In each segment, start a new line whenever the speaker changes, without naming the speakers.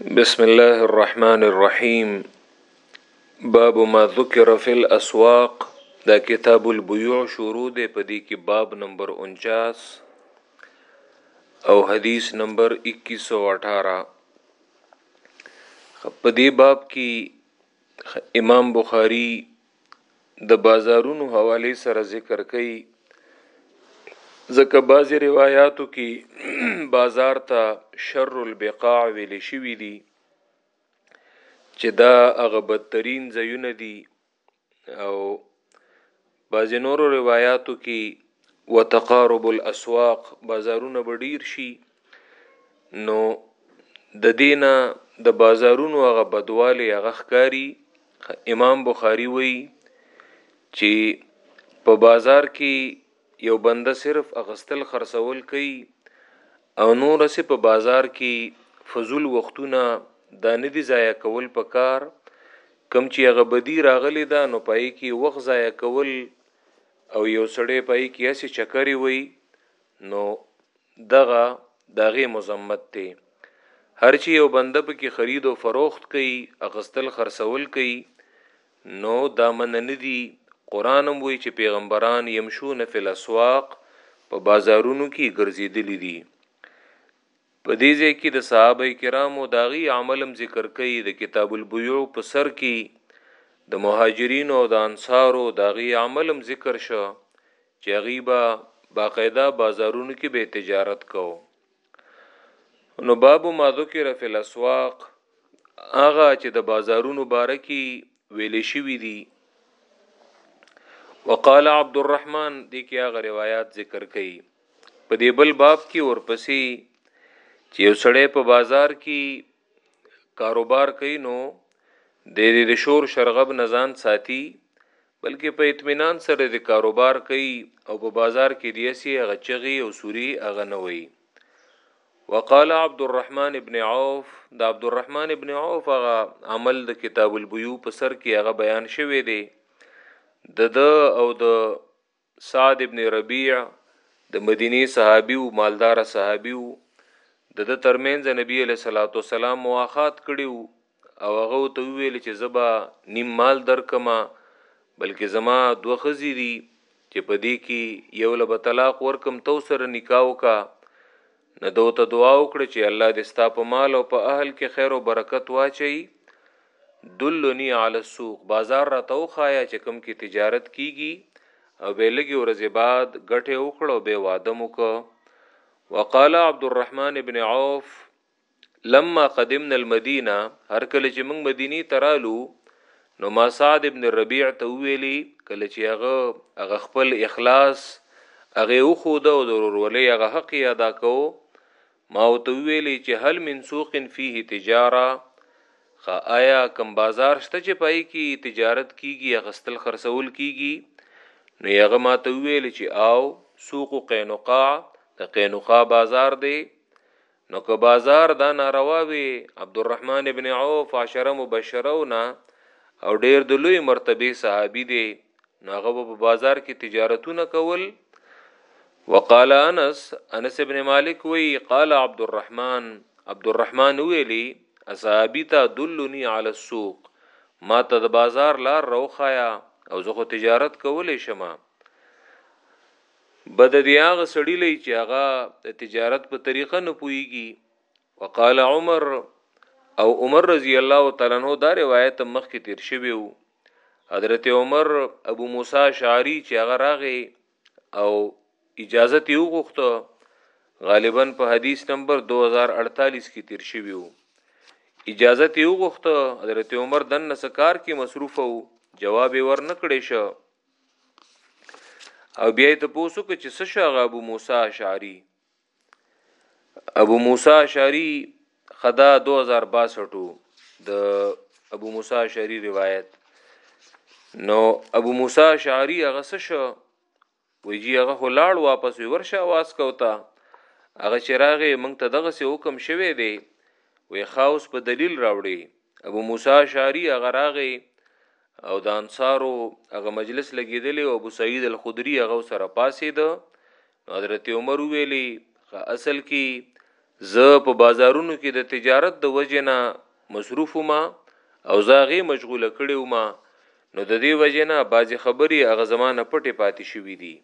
بسم الله الرحمن الرحیم باب ما ذکر فی الاسواق دا کتاب البیوع شروع دی په دې کې باب نمبر 49 او حدیث نمبر 2118 په دې باب کې امام بخاری د بازارونو حوالې سره ذکر کوي ځکه بعضی روایاتو کې بازار ته شر البقاع ویل شوی دی چې دا هغه بدترین ځایونه دي او بعضی نورو روایاتو کې وتقارب الاسواق بازارونه به ډیر شي نو د دینه د بازارونو هغه بدوالی هغه ښکاری امام بخاری وی چې په بازار کې یو بنده صرف اغستل خرڅول کوي او نور سه په بازار کې فضول وختونه دا نه دي ضایع کول په کار کم چې هغه بدی راغلی دا نو پای کې وخت ضایع کول او یو سړی پای کې اسی چکرې وای نو دغه داغه مزمت ته هر چی یو بنده په کې خرید او فروخت کوي اغستل خرڅول کوي نو دا من نه دي قران هم وی چې پیغمبران یمشون فی الاسواق په بازارونو کې ګرځیدلی دي په دې ځای کي د صحابه کرامو د هغي عمل هم ذکر کوي، د کتاب البیوع په سر کي د مهاجرینو او د انصارو د هغي عمل هم ذکر شو چي هغوی به باقاعده بازارونو کي به تجارت کوو. نو باب ما ذکر فی الاسواق هغه چې د بازارونو باره کي ویل شوي دي. وقال عبدالرحمن دې کي هغه روایات ذکر کوي. په دې بل باب کې ورپسې چې یو سړی په بازار کې کاروبار کوي نو د دې د شور شرغب نزان ساتي بلکې په اطمینان سره د کاروبار کوي او په بازار کې دی سي هغه چغي او سوري هغه نه وي وقال عبد الرحمن ابن عوف د عبد الرحمن ابن عوف هغه عمل د کتاب البيو په سر کې هغه بیان شوی دی د د او د سعد ابن ربیع د مدینې صحابي وو، مالداره صحابي وو، د ده تر منځه نبي علیه الصلوة والسلام مواخات کړي وو او هغه ورته وویل چې زه به نیم مال درکړم بلکې زما دوه ښځې دي چې په دې کې یو له به طلاق ورکړم ته ورسره نکاح وکړه نه ده ورته دعا وکړه چې الله دې ستا په مال او په اهل کې خیر او برکت واچوي دلني علی السوق بازار راته وخایا چې کم کې تجارت کیږي او به لګي ورځې بعد ګټه وکړو به واده مو کو وقال عبد الرحمن ابن عوف لما قدمنا المدینه هر کله چې موږ مدینی ته رالو نو ما سعد ابن ربیع ته ویلی کله چې هغه هغه خپل اخلاص هغه وخود او ضرور ولې هغه حق ادا کو ما او ته ویلی چې هل من سوق فيه تجاره خا آیا کم بازار شته چې پای کې تجارت کیږي غستل خرڅول کیږي نو هغه ما ته ویلی چې آو سوق قینقاع د قینقاع بازار دی نو که بازار دا ناروا وي عبدالرحمن ابن عوف عشره مبشرو نه او ډیر د لوی مرتبه صحابي دی نو هغه په بازار کې تجارتونه کول وقال انس انس ابن مالک وی قال عبد الرحمن عبد الرحمن ویلی اصحابی تا دلنی علی السوق ما ته د بازار لار روخایا او زه خو تجارت کولې شمه بده دې هغه سړي لئ چې هغه د تجارت په طریقه نه پوهیږي وقال عمر او عمر رضی الله تعالی عنہ دا روایت مخ کې تیر شوی وو حضرت عمر ابو موسی شعری چې هغه راغی او اجازه تی وغوښته غالبا په حدیث نمبر 2048 کې تیر شوی وو اجازه تی وغوښته حضرت عمر دنه سکار کې مصروف وو جواب ورنکړې شو او بیا ته پوسو کې چې څه شغه ابو موسی اشعری ابو موسی اشعری خدا 2062 د ابو موسی اشعری روایت نو ابو موسی اشعری هغه څه شو ویجی هغه هلاړ واپس ورشه आवाज کوتا هغه چراغه مونږ ته دغه سه حکم شوه دی وی خاص په دلیل راوړي ابو موسی اشعری هغه راغی او د انصارو هغه مجلس لګیدلی او ابو سعید الخدری هغه سره پاسې ده حضرت عمر ویلی اصل کې زه په بازارونو کې د تجارت د وجنه مصروف ما او زاغه مشغوله کړی ما نو د دې وجنه بعضی خبرې هغه زمانه پټې پاتې شوې دي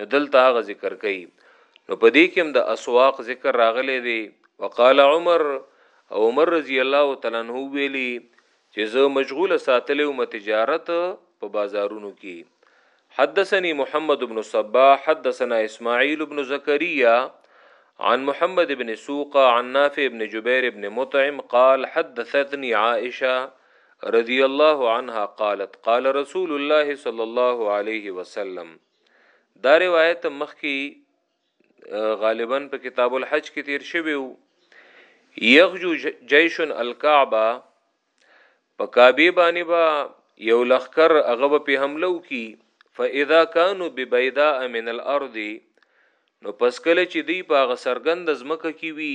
نو دلته هغه ذکر کوي نو په دې کې هم د اسواق ذکر راغلی دی وقال عمر او عمر رضی الله تعالی عنہ ویلي چې زه مشغوله ساتلې وم تجارت په بازارونو کې حدثني محمد بن صباح حدثنا اسماعيل بن زكريا عن محمد بن سوق عن نافع بن جبير بن مطعم قال حدثتني عائشه رضی الله عنها قالت قال رسول الله صلی الله علیه وسلم دا روایت مخکی غالبا په کتاب الحج کې تیر شوی وو یخجو جیش الکعبه په کعبه باندې با یو لخر هغه په حمله وکي فاذا كانوا ببيداء من الارض نو پس کله چې دی په غسرګند زمکه کې وی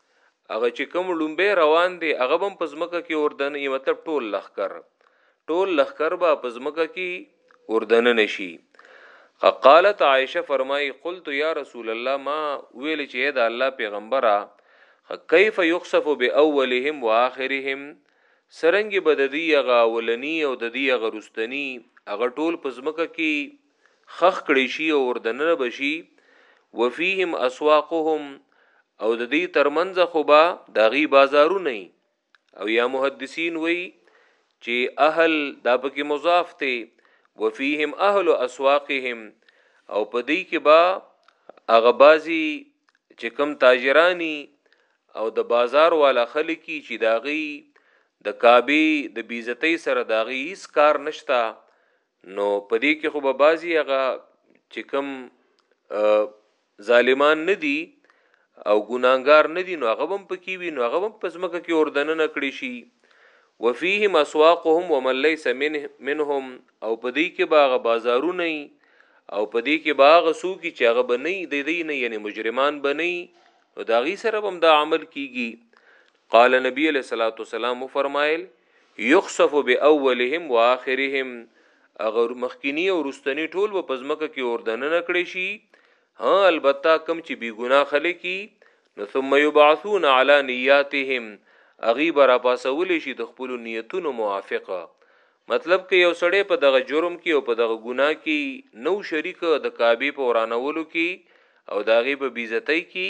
هغه چې کوم لومبه روان دي هغه هم په ځمکه کې اردن ای مطلب ټول لخر ټول لخر به په ځمکه کې اردن نشي قالت عائشه فرمای قلت یا رسول الله ما ویل چې دا الله پیغمبره کیف یخسف باولهم واخرهم سرنګ بددی غا ولنی او ددی غرستنی هغه ټول په ځمکه کې خخ کړی شي او وردننه بشي وفيهم اسواقهم او د دې ترمنځ خو به داغي بازارو نه او یا محدثین وی چې اهل دا پکې مضاف ته وفيهم اهل اسواقهم او په دې کې با اغبازي چې کم تاجرانی او د بازار والا خلکی چې داغي د کعبه د بیزتۍ سره داغي هیڅ کار نشتا نو په دې کې خو به بعضي هغه چې کوم ظالمان نه دي او ګناګار نه دي نو هغه هم پکې وي نو هغه هم په ځمکه کې اوردنه نکړي شي وفيهم اسواقهم ومن ليس منهم او په دې کې باغ بازارونه او په دې کې باغ سوکي چې هغه بنئ د دې نه یعنی مجرمان بنئ نو دا غي سره هم دا عمل کیږي قال نبی علیه الصلاة والسلام وفرمایل، یخسف بأولهم وآخرهم، هغه مخکیني او وروستني ټول به په ځمکه کې اور دننه کړی شي، هه البته کوم چې بی ګناه خلک یي، نو ثم یبعثون علی نیاتهم، هغوی به راپاڅول شي د خپلو نیتونو موافق، مطلب که یو سړی په دغه جرم کې او په دغه ګناه کې نه و شریک د کعبې په ورانولو کې او د هغې په بی عزتۍ کې،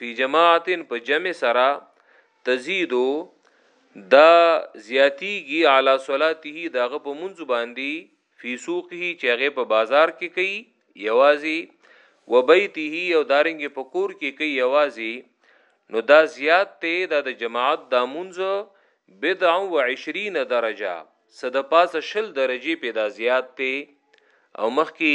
فی جماعت په جمع سره تزيدو دا زیاتیږي علی صلاته داغه په منځ باندې فی سوقه چې هغه په بازار کې کوي یوازي و بیته او دارنګ په کور کې کوي یوازي نو دا زیات ته دا د جماعت دا منځ بدع و 20 درجه صد پاسه شل درجه پیدا زیات ته او مخکې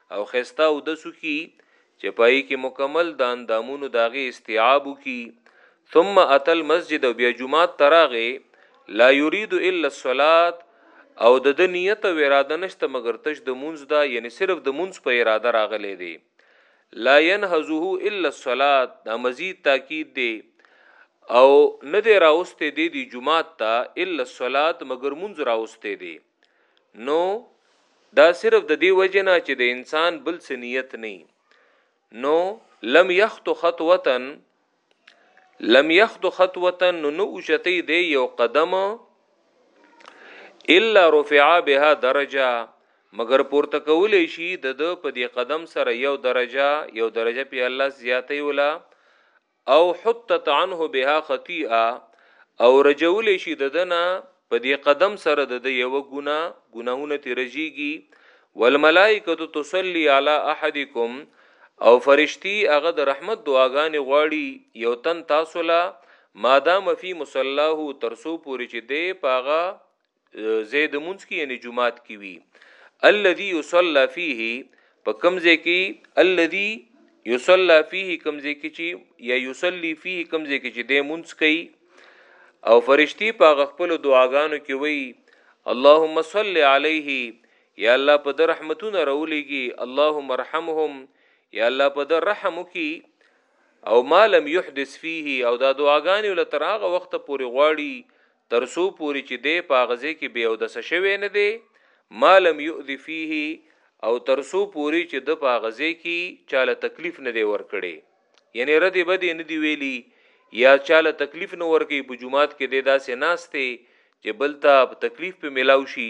او ښایسته اودس وکړي چې په هغې کې مکمل د اندامونو د هغې استیعاب وکړي ثم اتى المسجد او بیا جمعات ته راغی لا یرید الا الصلاه او د د نیت او اراده نشته مګر تش د مونځ دا یعنی صرف د مونځ په اراده راغلی دی لا ينهزه الا الصلاه دا مزید تاکید دی او نه دی راوسته دی دی جمعات ته الا الصلاه مګر مونځ راوسته دی نو دا صرف د دې وجه نه چې د انسان بل څه نیت نه نو لم یخط خطوه لم یخط خطوه نو نو اوچتې دی یو قدم الا رفعا بها درجه مگر پورته کولې شي د د په دې قدم سره یو درجه یو درجه په الله زیاتې ولا او حطت عنه بها خطیئه او رجولی شي دده نه په دې قدم سره دده یوه ګناه، ګناهونه ترې رجیږي، والملائکة تصلي علی احدکم او فرشتي هغه د رحمت دعاګانې غواړي یو تن تاسو له مادام فی مصلاه تر څو پورې چې دی په هغه زید مونږ کې یعنی جمعات کې وی الذي يصلى فيه په کمزه کې الذي يصلى فيه کمزه کې چې یا يصلي فيه کمزه کې چې د مونږ کوي او فرشتي په خپل دعاګانو کې وی اللهم صل عليه یا الله په در رحمتونه راولېږي اللهم ارحمهم یا الله په در رحم وکي او ما لم يحدث فيه او دا دعاګانې ول تر هغه وخت پورې غواړي تر څو پورې چې دی په هغه ځای کې بې اودسه شوی نه دی، ما لم یؤذ فیه، او تر څو پورې چې ده په هغه ځای کې چا له تکلیف نه دی ورکړی، یعنې ردې بدې یې نه دي ویلي، یا چا له تکلیف نه ورکوي، په جومات کې دی داسې ناست دی چې بل ته تکلیف پرې ملاو شي.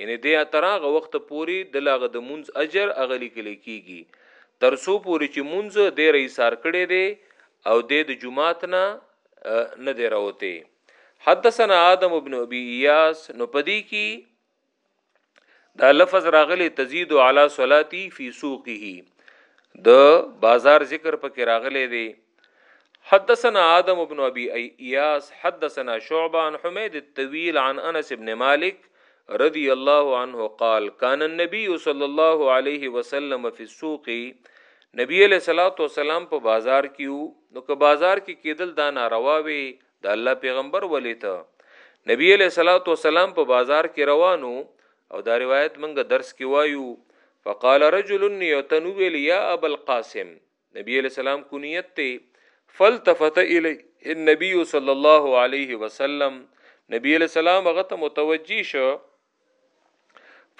یعنې دی تر هغه وخته پورې د له هغه د مونځ اجر هغه لیکل کیږي تر څو پورې چې مونځ دی را ایسار کړی دی او دی د جماعت نه نه دی راوتی حدثنا آدم ابن ابي اياس نو پدی کی دا لفظ راغلی تزيد على صلاتي في سوقه د بازار ذکر پکې راغلی دی حدثنا آدم بن ابي اياس حدثنا شعبه عن حميد الطويل عن انس بن مالك رضي الله عنه قال كان النبي صلى الله عليه وسلم في السوق نبی علیہ الصلوۃ والسلام په بازار کې وو نو که بازار کې کېدل دا ناروا وي د الله پیغمبر ولې ته نبی علیہ الصلوۃ والسلام په بازار کې روانو او دا روایت منګه درس کې وایو فقال رجل یتنویل یا ابو القاسم نبی علیہ السلام کنیت ته فلتفت الیه النبی صلی الله علیه وسلم نبی علیہ السلام هغه ته متوجی شو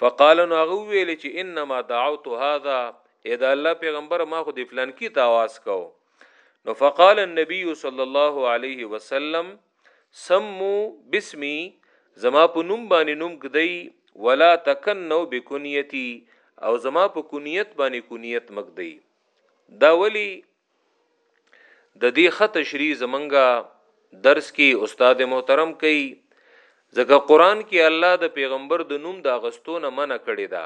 فقال نو هغه ویل چې انما دعوت هذا اې دا الله پیغمبر ما خو د فلان کی ته आवाज کو نو فقال النبي صلی الله علیه وسلم سمو بسمی زما په نوم باندې نوم کدی ولا تکنو بکنیتی او زما په کنیت باندې کنیت مکدی دا ولی د دې خط تشریح زمنګا درس کې استاد محترم کوي ځکه قران کې الله د پیغمبر د نوم د اغستونه منع کړی دا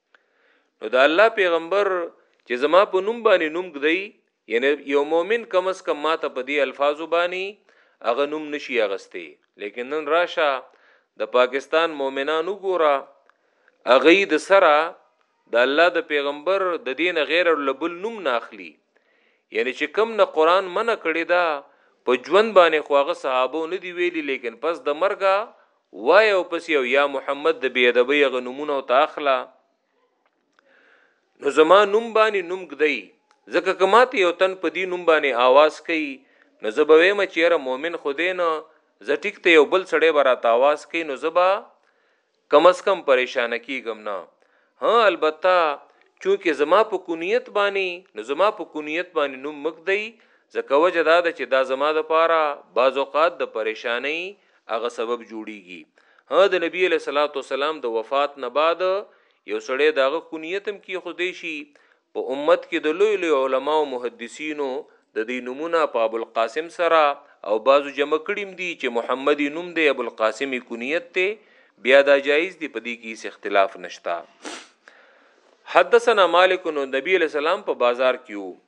نو د الله پیغمبر چې زما په نوم باندې نوم ګدی یعنی یو مؤمن کم اس کم ماته په دې الفاظو باندې هغه نوم نشي اغسته لیکن نن راشه د پاکستان مؤمنانو ګوره اغه د سره د الله د پیغمبر د دین غیر لبل نوم ناخلی یعنی چې کم نه قران منع کړی دا په ژوند باندې خواغه صحابه نه دی ویلی لیکن پس د مرګه وایه یو پس یو یا محمد د بی ادبی هغه نومونه او ته اخلا نو زما نوم باندې نوم ګدی ځکه کماته یو تن په دې نوم باندې आवाज کوي نو زبوي م چیرې مؤمن خدای نه زټیک ته یو بل سړی برات आवाज کوي نو زبا کم اس کم پریشان کیږم نه ها البته چونکه زما په کونیت باندې نو زما په کونیت باندې نوم مګدی ځکه وجه دا ده چې دا زما د پاره بعض اوقات د پریشانۍ هغه سبب جوړیږي ها د نبی علیه الصلاۃ والسلام د وفات نه بعد یو سړی داغه کونیت هم کې خو دی شي په امت کې د لوی لوی علما او محدثینو د دې نمونه په ابو القاسم سره او بعضو جمع کړیم دي چې محمد نوم دی ابو القاسم کنیت ته بیا دا جایز دی په دې کې هیڅ اختلاف نشتا حدثنا مالک نو نبی علیہ السلام په بازار کې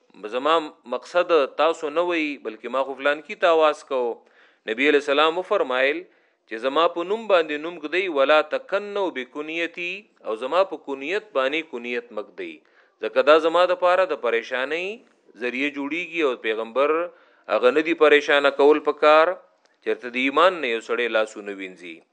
زما مقصد تاسو نه وی بلکې ما خو فلان کی تاواز کو نبی علیہ السلام فرمایل چې زما په نوم باندې نوم کدی ولا تکنو بکنیتی او زما په کنیت باندې کنیت مکدی ځکه دا زما د پاره د پریشانی ذریعہ جوړیږي او پیغمبر هغه ندی پریشان کول پکار چرته د ایمان نه یو سړی لاسونه وینځي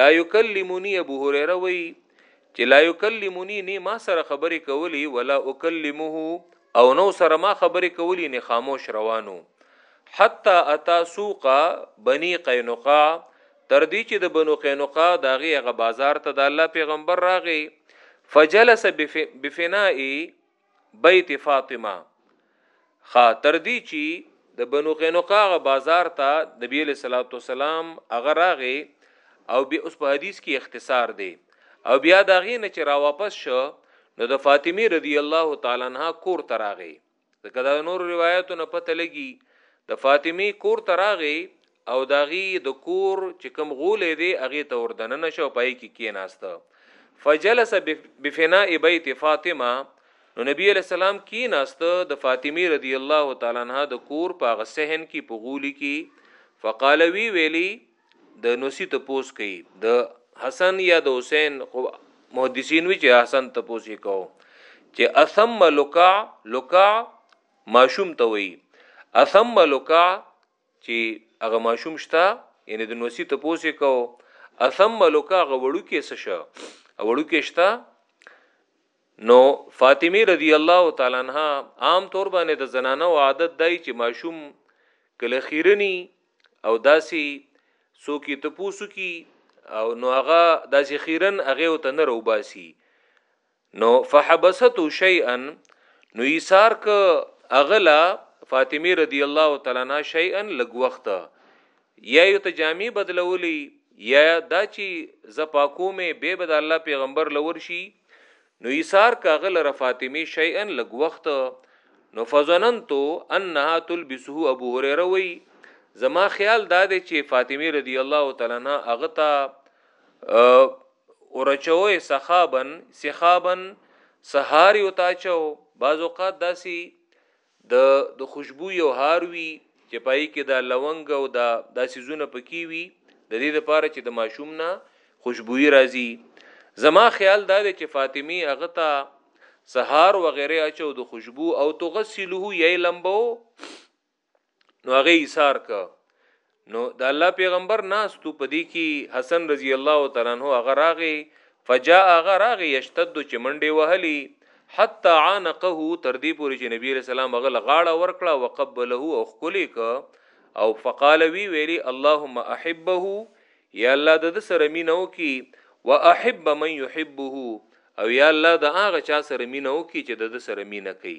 لا یکلمونی ابو هريره وی چې لا یکلمونی نه ما سره خبرې کولی ولا اکلمه او نو سره ما خبرې کولی نه خاموش روانو حتا اتا سوق بنی قینقاع تر دې چې د بنو قینقا داغه هغه بازار ته د الله پیغمبر راغی فجلس بفنائی بیت فاطمه خا تر دې چی د بنو قینقاع بازار ته نبی علیہ الصلوۃ والسلام هغه راغی او بیا اوس په حدیث کې اختصار دی او بیا دا غي نه چې را واپس شو نو د فاطمی رضی الله تعالی عنها کور تراغه ځکه دا نور روایتو نه پته لګي د فاطمی کور تراغه او د هغې د کور چې کوم غولی دی هغې ته وردننه شو په هغې کې کېناسته فجلس بفناء بیت فاطمه نو نبی علیہ السلام کی ناست د فاطمی رضی الله تعالی عنها د کور په غسهن کی په غولی کی فقال وی ویلی د نوسی ته پوس کی د حسن یا د حسین خو محدثین وی چې حسن ته پوس کو چې اثم لکع لکع ماشوم ته وی اثم لکع چی هغه ماشوم شته یعنی د نوسی تپوس یې کو اثم لوکا هغه وړوکی څه شه وړوکی شته نو فاطمی رضی الله تعالی عنها عام طور باندې د زنانه او عادت دای چې ماشوم کله خیرنی او داسی سوکی تپوسو کی او نو هغه داسې خیرن هغه او تنر او باسي نو فحبسته شيئا نو ایثار ک اغلا فاطمه رضی الله تعالی عنها شيئا لګ وخت یا یو ته جامع بدلولی یا دا چی ز پاکو می به بد الله پیغمبر لور شي نو ایثار ک اغلا فاطمه شيئا لګ وخت نو فظننتو انها تلبسه ابو هريره وی زما خیال دا دی چې فاطمه رضی الله تعالی عنها هغه ته ورچوي سخابا سخابا سهار یو تاچو بعض اوقات داسي د د خوشبو یو هار وی چې پای کې دا لونګ او دا داسي زونه پکې وی د دې لپاره چې د ماشوم نه خوشبوئی راځي زما خیال دا دی چې فاطمی هغه ته سهار وغیره اچو د خوشبو او تغسله یې لمبو نو هغه ایثار ک نو د الله پیغمبر ناستو پدې کې حسن رضی الله تعالی عنہ هغه راغی فجاء هغه راغی یشتد چې منډه وهلی حتا عانقه تر دې پورې چې نبی رسول الله هغه لغاړه ورکړه وقبله او خکلی ک او فقال وی ویلی اللهم احبه یا الله د سره مینه وکي واحب من يحبه او یا الله د هغه چا سره مینه وکي چې د سره مینه کوي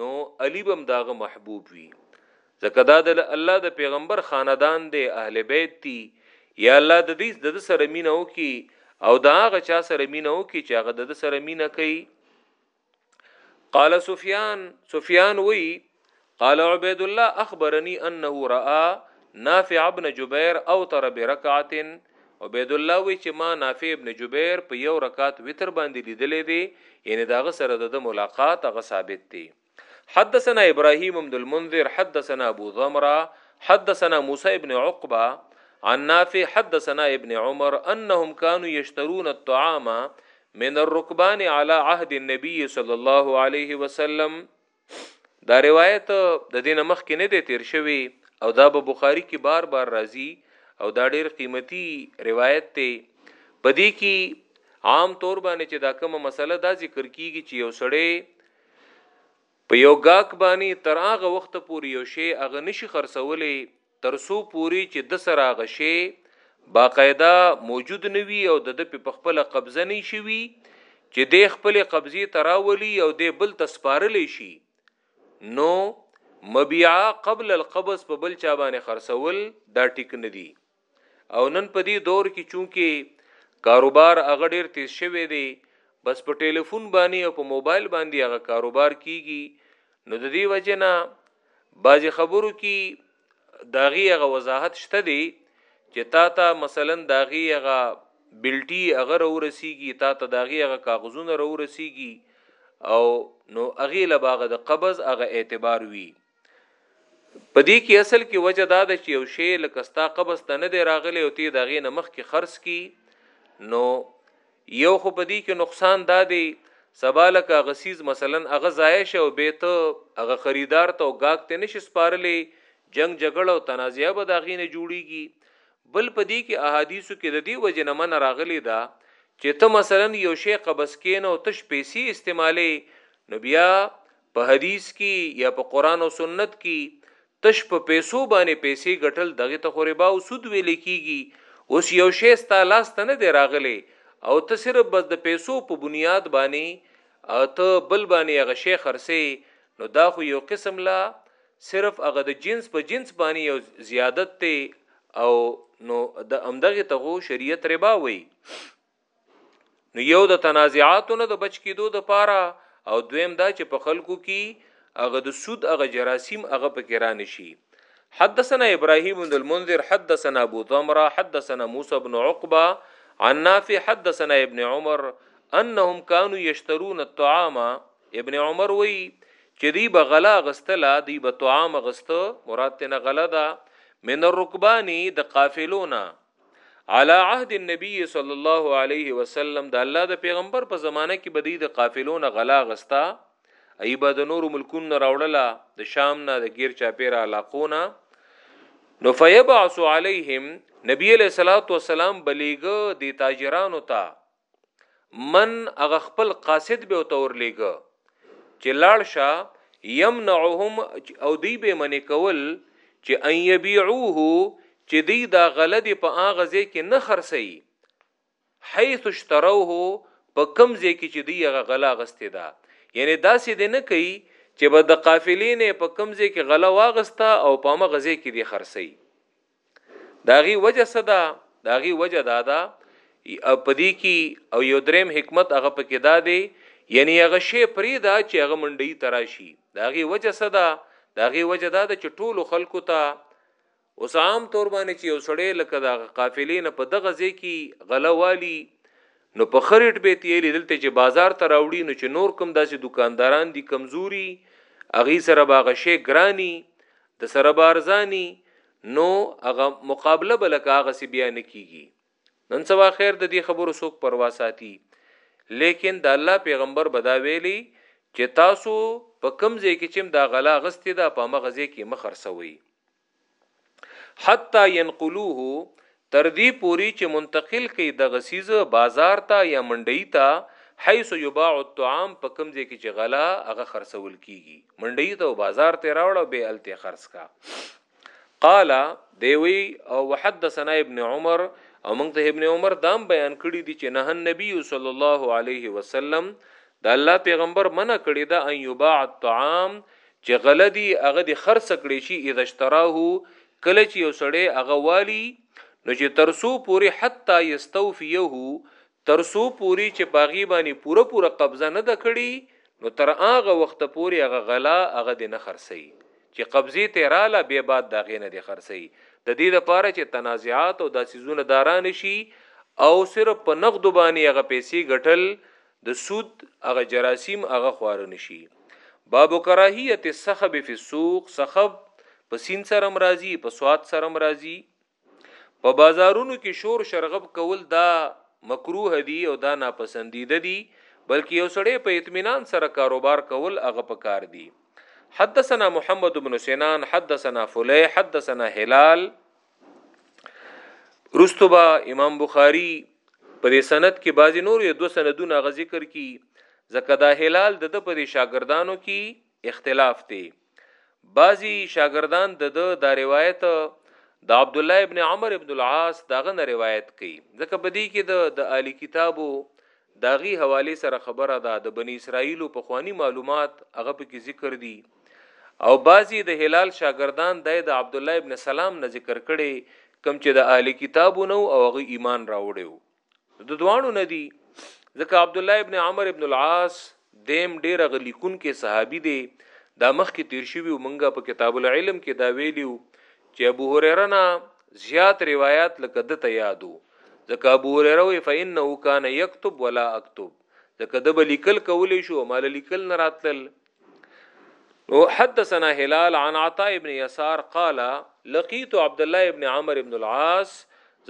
نو علی بم داغه محبوب وی ځکه دا د الله د پیغمبر خاندان دی اهل بیت دی یا الله د دې د سره مینه وکي او دا هغه چا سره مینه وکي چې هغه د سره مینه کوي قال سفیان سفیان وی قال عبید الله اخبرني انه راى نافع ابن جبیر اوتر برکعه عبیدالله وایي چې ما نافع ابن جبیر په یو رکعت وتر باندې لیدلی دی یعنې د هغه سره دده ملاقات هغه ثابت دی حدثنا ابراهیم ابن المنذر حدثنا ابو ضمره حدثنا موسی ابن عقبه عن نافع حدثنا ابن عمر انهم كانوا يشترون الطعام من الركبان على عهد النبي صلى الله عليه وسلم دا روایت د دین مخ کې نه دی تیر شوی او دا به بخاری کې بار بار راځي او دا ډیر قیمتي روایت دی په دې کې عام طور باندې چې دا کومه مسله دا ذکر کیږي چې یو سړی په یو گاک باندې تر هغه وخت پورې یو شی هغه نشي خرڅولې تر څو پورې چې ده سره هغه شی باقاعده موجود نه وي او دده پې پخپله قبضه نه شوي چې دی خپلې قبضې ته راولي او دی بل ته سپارلی شي نو مبيعه قبل القبض په بل چا باندې خرڅول دا ټیک نه دي او نن په دې دور کې چونکې کاروبار هغه ډیر تیز شوی دی بس په ټلیفون باندې او په موبایل باندې هغه کاروبار کیږي نو د دې وجه نه بعضی خبرو کی داغی هغه وضاحت شته دی چې تا ته مثلا داغی هغه بلټی هغه راورسیږي تا ته داغی هغه کاغذونه راورسیږي او نو هغه لباغه د قبض هغه اعتبار وی په دې کې اصل کې وجه دا ده چې یو شی لکه ستا قبض ته نه دی راغلی او تی داغې نه مخکې خرڅ کی نو یو خو په دې کې نقصان دا دی سبا لکه هغه څیز مثلا هغه ضایع شی او بیا ته هغه خریدار ته او ګاهک ته نه شې سپارلی، جنګ جګړه او تنازعه به د هغې نه جوړېږي. بل په دې کې احادیثو کې د دې وجې نه منع راغلې ده چې ته مثلا یو شی قبض کړې نه او تش پیسې استعمالوې نو بیا په حدیث کې یا په قرآن او سنت کې تش په پیسو باندې پیسې ګټل دغې ته خو ربا او سود ویلې کیږي اوس یو شی ستا لاس ته نه دی راغلی او ته صرف بس د پیسو په بنیاد باندې ته بل باندې هغه شی خرڅې نو دا خو یو قسم لا صرف هغه د جنس په جنس باندې یو زیادت دی او نو د همدغې ته خو شریعت ربا وایي. نو یو د تنازعاتو نه د بچ کېدو د پاره او دویم دا چې په خلکو کې هغه د سود هغه جراثیم هغه پکې را نشي حدثنا ابراهيم بن المنذر حدثنا ابو ضمره حدثنا موسى بن عقبه عن نافع حدثنا ابن عمر انهم كانوا يشترون الطعام ابن عمر وی چې دی به غلا غستلا دی به طعام غسته مراد تنه غلا ده من الركباني د قافلونا علی عهد النبی صلی الله علیه وسلم د الله د پیغمبر په زمانه کې بدی د قافلونه غلا غستا ایبه د نور ملکونو راوړله د شام نه د غیر چاپیره علاقونه نو فیبعث علیهم نبی علیہ الصلوۃ والسلام بلیګ د تاجرانو ته من هغه خپل قاصد به ته ورلېګه چې لاړ شه یمنعهم او دی به منې کول چې ان یبيعوه چې دی دا غلد په هغه ځای کې نه خرڅي حيث اشتروه په کم ځای کې چې دی هغه غلا غستې ده یعنی داسې دی نه کوي چې به د قافلې نه په کم ځای کې غلا واغسته او په مغه ځای کې دی خرڅي دا غي وجه صدا دا غي وجه دا دا پدی کی او یو دریم حکمت هغه پکې دا دی یعنی هغه شی پرې دا چې هغه منډي تراشي دا غي وجه صدا دا غي وجه دا د چټولو خلکو ته اوس عام تور باندې چې یو سړی لکه دا قافلې نه په دغه ځای کې غله والی نو په خریټ به تیلې دلته چې بازار ته راوړي نو چې نور کم داسې دکانداران دي کمزوري اغي سره باغه شی ګرانی د سره بارزانی نو هغه مقابله بل کاغه سی بیا نه کیږي نن سبا خیر د دې خبرو څوک پروا ساتي لیکن د الله پیغمبر بدا ویلی چې تاسو په کم ځای کې چم دا غلا غستې ده په مغزه کې مخرسوي حتی ينقلوه تر دې پورې چې منتقل کړئ دغه څیز بازار ته یا منډۍ ته، حیث یباع الطعام، په کوم ځای کې چې غله، هغه خرڅول کیږي، منډۍ ته او بازار ته یې راوړه او بیا یې هلته یې خرڅ کړه. قال، دی وایي، او وحدثنا ابن عمر، او موږ ته ابن عمر دا هم بیان کړي دي چې نهی النبي صلی الله علیه وسلم، د الله پیغمبر منع کړې ده، ان یباع الطعام، چې غله دي هغه دې خرڅ کړې شي، اذا اشتراه، کله چې یو سړی هغه والی نو چې ترسو پوری حتی یستوفیه ترسو پوری چې پاغي باندې پوره پوره قبضه نه دکړي نو تر هغه وخت پوری هغه غلا هغه د نه خرسي چې قبضه تیراله به بعد دا غینه د خرسي د دې لپاره چې تنازعات او داسې زونه داران شي او صرف په نقد باندې هغه پیسې ګټل د سود هغه جراثیم هغه خواره نشي باب کراهیت السخب فی السوق سخب په سین سره مرضی په سواد سره مرضی په بازارونو کې شور شرغب کول دا مکروه دی او دا ناپسندیده دی بلکې یو سړی په اطمینان سره کاروبار کول هغه پکار دی حدثنا محمد بن سنان حدثنا فلیح حدثنا هلال رستو با امام بخاری په دې سند کې بعضی نور یو دو سندونه غ ذکر کی زکه دا هلال د د په شاګردانو کې اختلاف دی بعضی شاګردان د د دا روایت د عبد الله ابن عمر ابن العاص داغه نه روایت کوي ځکه بدی کې د د اهلی کتابو د هغی حوالې سره خبره ده د بنی اسرائیلو پخوانی معلومات هغه پکې ذکر دي او بعضی د هلال شاګردان دای د عبد الله ابن سلام نه ذکر کړي کم چې د اهل کتابو نو او هغه ایمان راوړیو د دوانو ندی ځکه عبد الله ابن عمر ابن العاص دیم ډیر غه لیکونکی صحابی دی دا مخکی تیر شوی مونږه په کتاب العلم کی دا ویلیو چه ابو هریره نه زیات روایات لکه دته یادو ځکه ابو هریره وی فانه کان یکتب ولا اکتب ځکه د به لیکل کولی شو مال لیکل نه راتلل نو حدثنا هلال عن عطاء ابن يسار قال لقيت عبد الله ابن عمر ابن العاص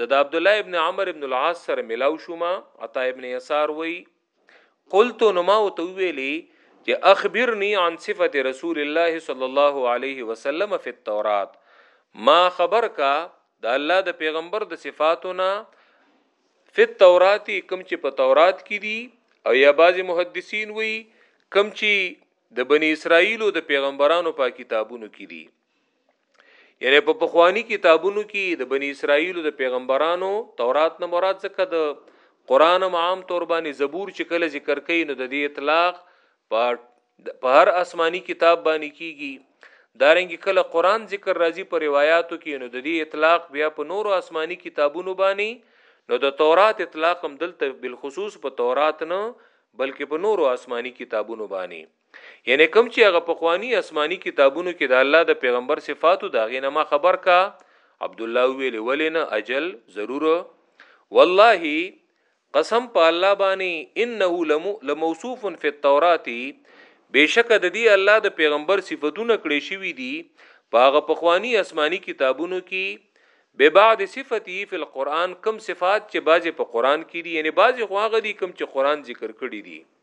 زد عبد الله ابن عمر ابن العاص سره ملاو شوما عطاء ابن يسار وی قلت نو ما ورته وویلې چې اخبرني عن صفت رسول الله صلی الله علیه وسلم فی التورات ما خبر کا د الله د پیغمبر د صفاتونه فی التورات کم چې په تورات کې دي او یا بعضی محدثین وی کم چې د بنی اسرائیل او د پیغمبرانو په کتابونو کې دي یعنی په پخوانی کتابونو کې د بنی اسرائیل د پیغمبرانو تورات نه مراد ځکه د قران عام تور باندې زبور چې کله ذکر کین نو د دې اطلاق په هر آسمانی کتاب باندې کیږي دارنګ کله قران ذکر راځي په روایتو کې نو د دې اطلاق بیا په نورو آسمانی کتابونو باندې نو د تورات اطلاق هم دلته بالخصوص په تورات نه بلکې په نورو آسمانی کتابونو باندې یعنی کوم چې هغه پخوانی آسمانی کتابونو کې د الله د پیغمبر صفاتو دا غینه ما خبر کا عبد الله ویل ولنه اجل ضرور والله قسم په الله باندې انه لموصوف فی التوراۃ بشک د دې الله د پیغمبر صفاتونه کړې شوې دي پاغه پخوانی آسمانی کتابونو کې به بعد صفته فی القرآن کم صفات چې بعضی په قرآن کې دي یعنی بعضی خو هغه دي کم چې قرآن ذکر کړی دي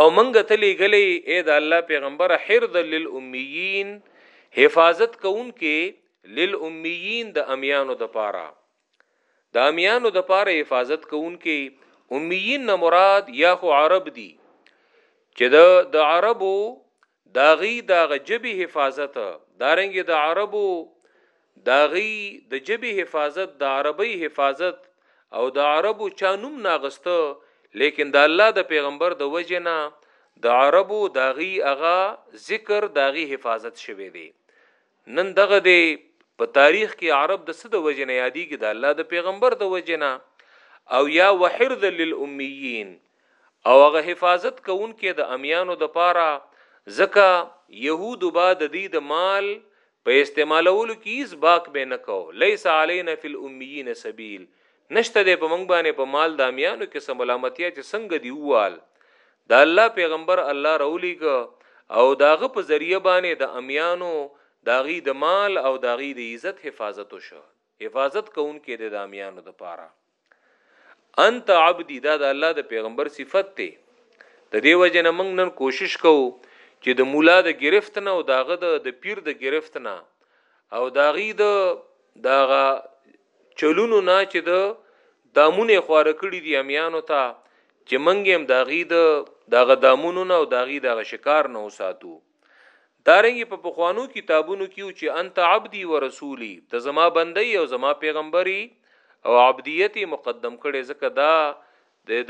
او منګه ته لېګلې اې د الله پیغمبر حرد للأمیین حفاظت کون کې للأمیین د امیانو د پاره د امیانو د پاره حفاظت کون کې امیین نه مراد یا خو عرب دي چې د د عربو داغی داغه جبی حفاظت دارنګه د عربو داغی د جبی حفاظت د عربی حفاظت او د عربو چا نوم ناغسته لیکن د الله د پیغمبر د وجنه د عربو داغی اغا ذکر داغی حفاظت شوه دی نن دغه دی په تاریخ کی عرب د څه د وجی نه یادیږی د الله د پیغمبر د وجی نه او یا وحرذا للامیین او هغه حفاظت کوونکی د امیانو د پاره ځکه یهود با د دی د مال په استعمالولو کی هیڅ باک به نه کو لیس علینا فی الامیین سبیل نشته دی په موږ باندې په مال دامیانو کې څه ملامتیا چې څنګه دی ووال د الله پیغمبر الله راولیږه او داغه په ذریعہ باندې د امیانو داغي د مال او داغي د عزت حفاظت وشو حفاظت کوونکې د امیانو د پاره انت عبدی دا د الله د پیغمبر صفت ته د دې وجه نه موږ نن کوشش کوو چې د مولا د گرفت نه او داغه د پیر د گرفت نه او داغي د داغه چلونو نه چې ده دامونه یې خواره کړي دي امیانو ته چې منګ هم داغي د دغه دامونو نه او داغي دغه شکار نه وساتو دارنګ په پخوانو کتابونو کې چې انت عبدي ورسولي ته زما بندي او زما پیغمبري او عبدیت مقدم کړي ځکه دا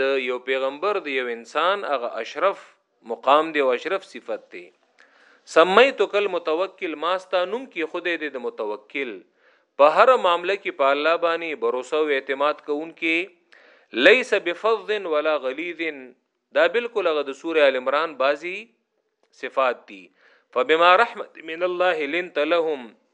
د یو پیغمبر د یو انسان هغه اشرف مقام دی او اشرف صفت دی سمیتک المتوکل ما ستا نوم کې خدای دې د متوکل په هر معاملې کې په الله باندې باور او اعتماد کوونکې ليس بفظ ولا غليظ دا بالکل هغه د سوره ال عمران بازي صفات دي فبما رحمت من الله لنت لهم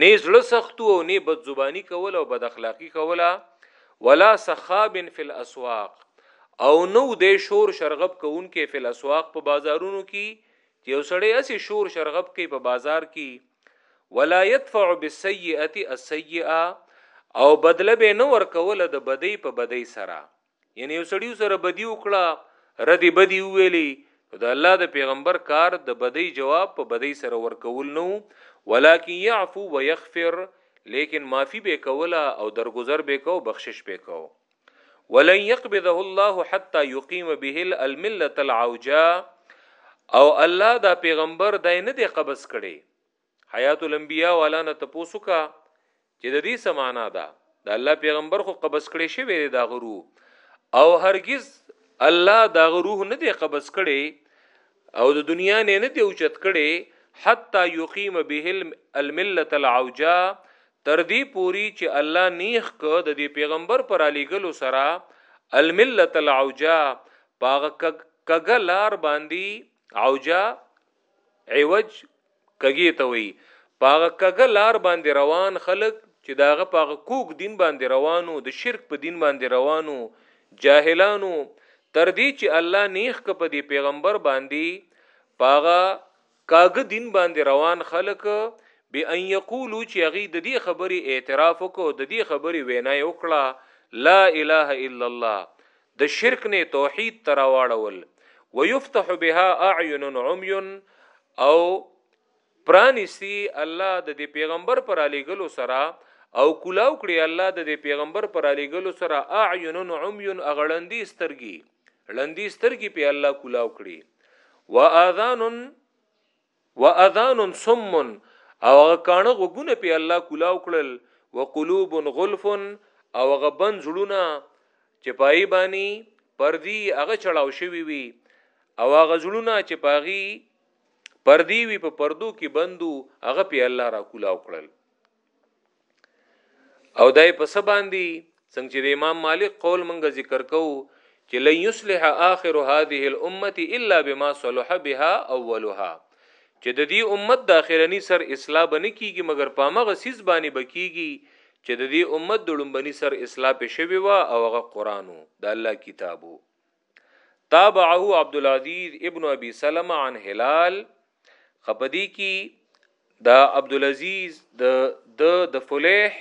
نه زړه سختو او نه بد زبانی کول او بد اخلاقی کوله ولا سخاب فی الاسواق او نو د شور شرغب کوونکې فی الاسواق په بازارونو کې چې یو سړی اسی شور شرغب کوي په بازار کې ولا يدفع بالسيئه السيئه او بدله به نه ورکول د بدی په بدی سره یعنی یو سړی سره بدی وکړه رد بدی ویلی نو د الله د پیغمبر کار د بدی جواب په بدی سره ورکول نو ولکن يعفو ويغفر لیکن معافی به کوله او درگذر به کو بخشش به کو ولن يقبضه الله حتى يقيم به المله العوجاء او الله دا پیغمبر دای نه دی قبض کړي حیات الانبیاء والا نه تپوسو کا چې د دې سمانا ده د الله پیغمبر خو قبض کړي شوی دی دا غرو او هرگز الله دا روح نه دی قبض کړي او د دنیا نه نه دی اوچت کړي حتا یقیم به الملت العوجا تر دې پوری چې الله نیخ ک د دې پیغمبر پر علی ګلو سره الملت العوجا پاغه کګه لار باندې عوجا عوج کږې ته وایي. په هغه کږه لار باندې روان خلک چې د هغه په هغه کوږ دین باندې روان وو، د شرک په دین باندې روان وو، جاهلان وو، تر دې چې الله نېښ که په دې پیغمبر باندې په هغه کاږه دین باندې روان خلک بې ان یقولو چې هغوی د دې خبرې اعتراف وکړ، د دې خبرې وینا یې وکړه، لا اله الا الله، د شرک نه توحید ته راواړول، ویفتح بها اعین عمی او پرانیستی الله ددې پیغمبر په رالیږلو سره او کلاو کړي الله ددې پیغمبر په رالیږلو سره اعین عمی هغه ړندې سترګې ړندې سترګې په الله کلاو کړي واذان واذان صم او هغه کانه غوګونه په الله کولاو کړل وقلوب غلف او هغه بند زړونه چې پای بانی پردی هغه چړاو شوی وي او هغه زړونه چې پاغي پردی وي په پردو کې بندو هغه په الله را کولاو کړل او دای په سباندی څنګه چې د امام مالک قول منګه ذکر کوو چې لن یصلح آخر هذه الامه الا بما صلح بها اولها چې د دې امت د اخرنی سر اصلاح بنه کیږي مګر په مغه سیس باندې بکیږي چې د دې امت د لومبني سر اصلاح په شوی و او هغه قرانو د الله کتابو تابعه عبد العزيز ابن ابي سلمہ عن هلال خپدی کی دا عبد العزيز د د د فلیح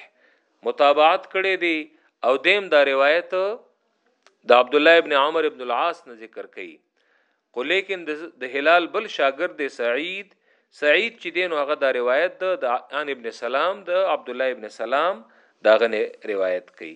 متابعت کړي دي او دیم دا روایت د عبد الله ابن عمر ابن العاص نه ذکر کړي خو لیکن د هلال بل شاګرد دی سعید سعید چې دین هغه دا روایت د ان ابن سلام د عبد الله ابن سلام دا غنه روایت کړي